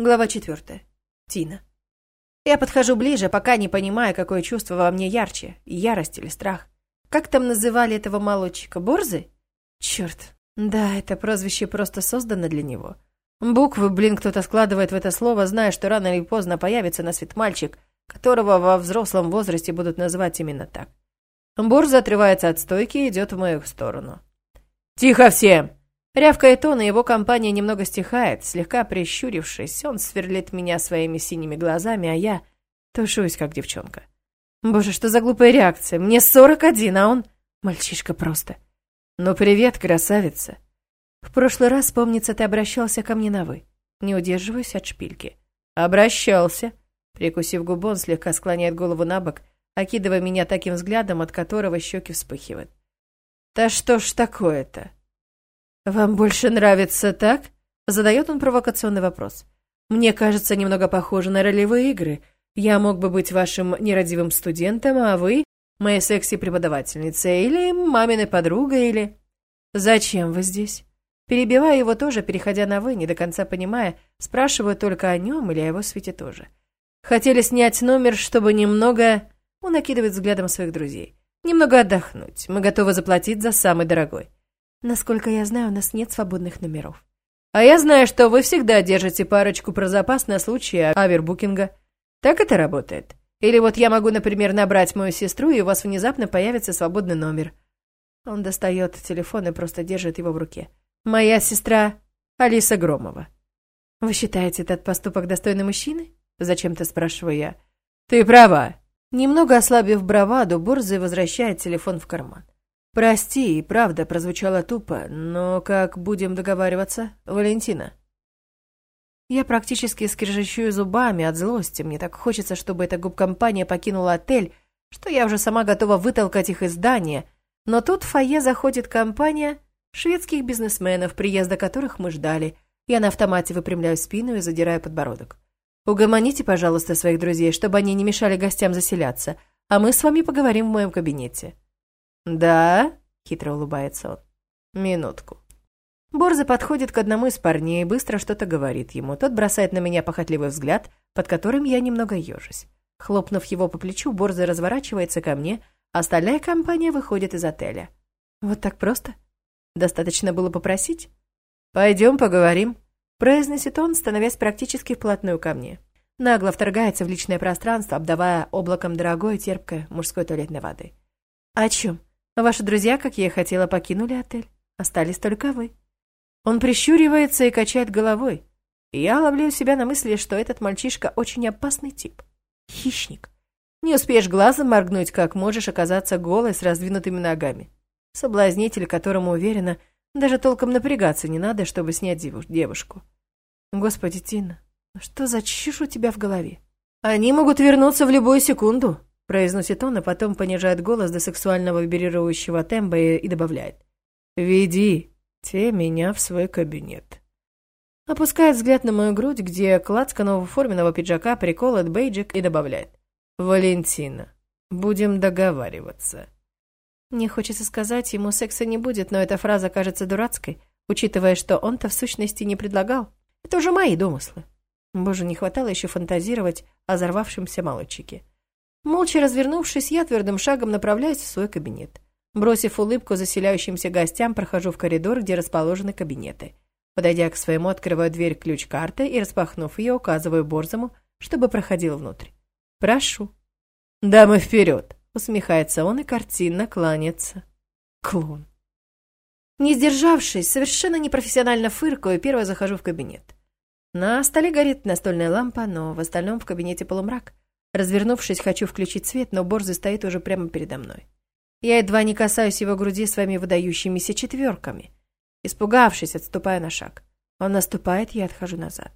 Глава четвертая. Тина. Я подхожу ближе, пока не понимаю, какое чувство во мне ярче, ярость или страх. Как там называли этого молодчика? Борзы? Черт. Да, это прозвище просто создано для него. Буквы, блин, кто-то складывает в это слово, зная, что рано или поздно появится на свет мальчик, которого во взрослом возрасте будут называть именно так. Борза отрывается от стойки и идет в мою сторону. «Тихо всем!» Рявкает он, и его компания немного стихает. Слегка прищурившись, он сверлит меня своими синими глазами, а я тушуюсь, как девчонка. Боже, что за глупая реакция? Мне сорок один, а он... Мальчишка просто. Ну, привет, красавица. В прошлый раз, помнится, ты обращался ко мне на «вы». Не удерживаюсь от шпильки. Обращался. Прикусив губу, он слегка склоняет голову на бок, окидывая меня таким взглядом, от которого щеки вспыхивают. «Да что ж такое-то?» «Вам больше нравится так?» Задает он провокационный вопрос. «Мне кажется, немного похоже на ролевые игры. Я мог бы быть вашим нерадивым студентом, а вы — моей секси-преподавательницей, или маминой подругой, или...» «Зачем вы здесь?» Перебивая его тоже, переходя на «вы», не до конца понимая, спрашиваю только о нем или о его свете тоже. «Хотели снять номер, чтобы немного...» Он накидывает взглядом своих друзей. «Немного отдохнуть. Мы готовы заплатить за самый дорогой». Насколько я знаю, у нас нет свободных номеров. А я знаю, что вы всегда держите парочку про запас на случай авербукинга. Так это работает? Или вот я могу, например, набрать мою сестру, и у вас внезапно появится свободный номер. Он достает телефон и просто держит его в руке. Моя сестра Алиса Громова. Вы считаете этот поступок достойным мужчины? Зачем-то спрашиваю я. Ты права. Немного ослабив браваду, Борзый возвращает телефон в карман. «Прости, и правда прозвучало тупо, но как будем договариваться, Валентина?» Я практически скрежещу зубами от злости. Мне так хочется, чтобы эта губкомпания покинула отель, что я уже сама готова вытолкать их из здания. Но тут в фойе заходит компания шведских бизнесменов, приезда которых мы ждали. Я на автомате выпрямляю спину и задираю подбородок. Угомоните, пожалуйста, своих друзей, чтобы они не мешали гостям заселяться, а мы с вами поговорим в моем кабинете. «Да?» — хитро улыбается он. «Минутку». Борза подходит к одному из парней и быстро что-то говорит ему. Тот бросает на меня похотливый взгляд, под которым я немного ежусь. Хлопнув его по плечу, Борза разворачивается ко мне, а остальная компания выходит из отеля. Вот так просто? Достаточно было попросить? «Пойдем поговорим», — произносит он, становясь практически вплотную ко мне. Нагло вторгается в личное пространство, обдавая облаком дорогой терпкой мужской туалетной воды. «О чем?» Ваши друзья, как я и хотела, покинули отель. Остались только вы. Он прищуривается и качает головой. Я ловлю себя на мысли, что этот мальчишка очень опасный тип. Хищник. Не успеешь глазом моргнуть, как можешь оказаться голой с раздвинутыми ногами. Соблазнитель, которому, уверена, даже толком напрягаться не надо, чтобы снять девушку. Господи, Тина, что за чушь у тебя в голове? Они могут вернуться в любую секунду, произносит он, а потом понижает голос до сексуального вибрирующего тембра и, добавляет. «Веди те меня в свой кабинет». Опускает взгляд на мою грудь, где к лацкану форменного пиджака приколот бейджик и добавляет. «Валентина, будем договариваться». Мне хочется сказать, ему секса не будет, но эта фраза кажется дурацкой, учитывая, что он-то в сущности не предлагал. Это уже мои домыслы. Боже, не хватало еще фантазировать о взорвавшемся молодчике. Молча развернувшись, я твердым шагом направляюсь в свой кабинет. Бросив улыбку заселяющимся гостям, прохожу в коридор, где расположены кабинеты. Подойдя к своему, открываю дверь ключ-карты и, распахнув ее, указываю Борзому, чтобы проходил внутрь. «Прошу». «Дамы, вперед!» — усмехается он и картинно кланяется. Клон. Не сдержавшись, совершенно непрофессионально фыркаю, первой захожу в кабинет. На столе горит настольная лампа, но в остальном в кабинете полумрак. Развернувшись, хочу включить свет, но Борзый стоит уже прямо передо мной. Я едва не касаюсь его груди своими выдающимися четверками. Испугавшись, отступаю на шаг. Он наступает, я отхожу назад.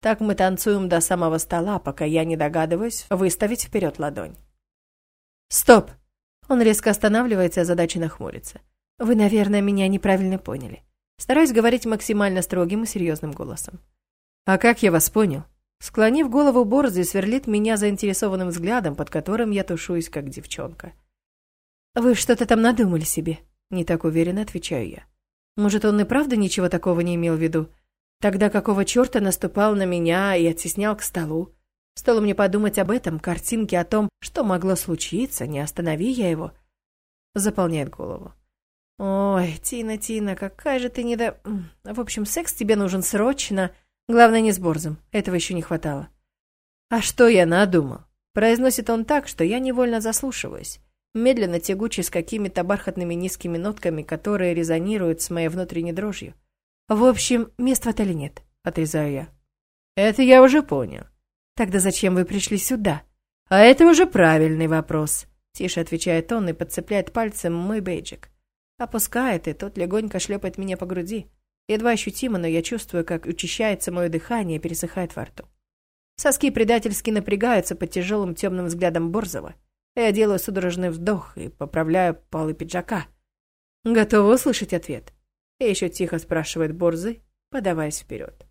Так мы танцуем до самого стола, пока я не догадываюсь выставить вперед ладонь. «Стоп!» Он резко останавливается, озадаченно хмурится. «Вы, наверное, меня неправильно поняли». Стараюсь говорить максимально строгим и серьезным голосом. «А как я вас понял?» Склонив голову борзый, сверлит меня заинтересованным взглядом, под которым я тушуюсь, как девчонка. «Вы что-то там надумали себе?» Не так уверенно отвечаю я. Может, он и правда ничего такого не имел в виду? Тогда какого черта наступал на меня и оттеснял к столу? Стоило мне подумать об этом, картинки о том, что могло случиться, не останови я его, заполняет голову. Ой, Тина, Тина, какая же ты недо... В общем, секс тебе нужен срочно, главное не с Борзом, этого еще не хватало. А что я надумал? Произносит он так, что я невольно заслушиваюсь. Медленно, тягуче, с какими-то бархатными низкими нотками, которые резонируют с моей внутренней дрожью. В общем, мест в отеле нет, отрезаю я. Это я уже понял. Тогда зачем вы пришли сюда? А это уже правильный вопрос. Тише отвечает он и подцепляет пальцем мой бейджик. Опускает, и тот легонько шлепает меня по груди. Едва ощутимо, но я чувствую, как учащается мое дыхание пересыхает во рту. Соски предательски напрягаются под тяжелым темным взглядом Борзова. Я делаю судорожный вдох и поправляю полы пиджака. Готова услышать ответ? И еще тихо спрашивает Борзый, подаваясь вперед.